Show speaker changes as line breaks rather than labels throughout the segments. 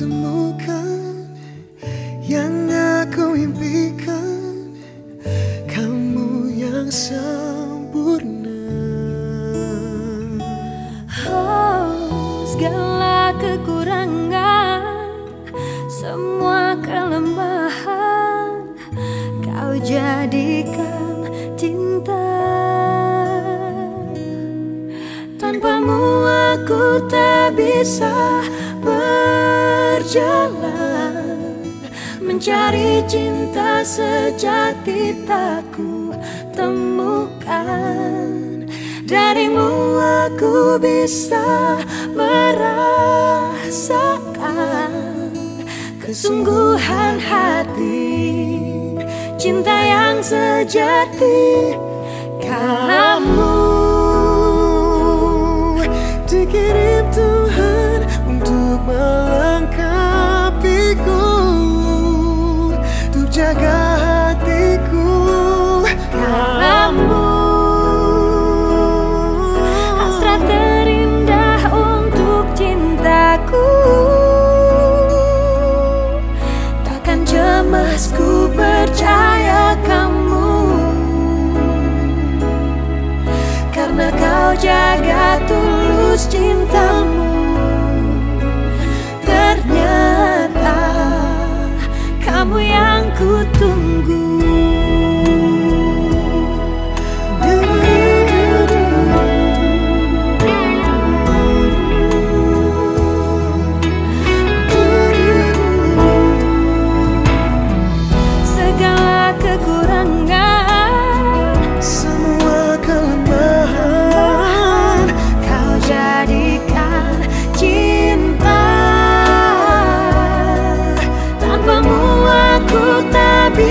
temukan yang aku impikan. Kamu yang sempurna. Oh, segala kekurangan semua kelemahan kau jadikan cinta. Tanpamu aku tak bisa berjalan Mencari cinta sejati tak ku temukan. Darimu aku bisa merasakan Kesungguhan hati Cinta yang sejati
kau jaga
tulus cintamu. Ternyata kamu yang ku tunggu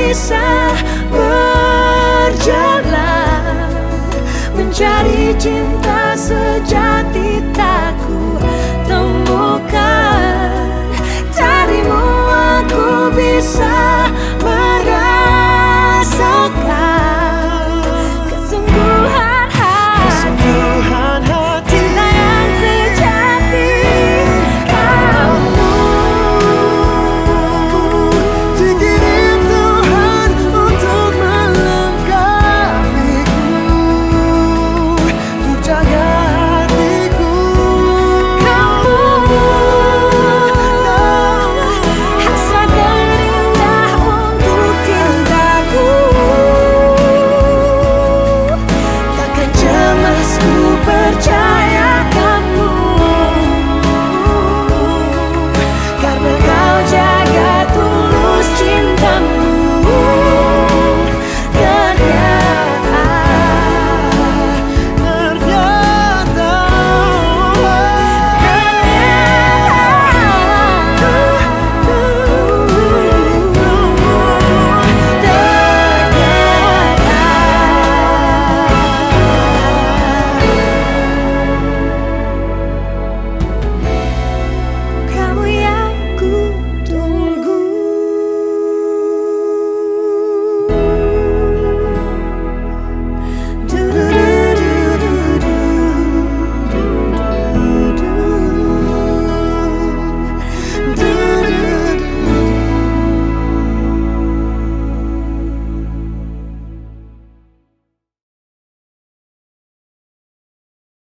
bisa berjalan mencari cinta sendiri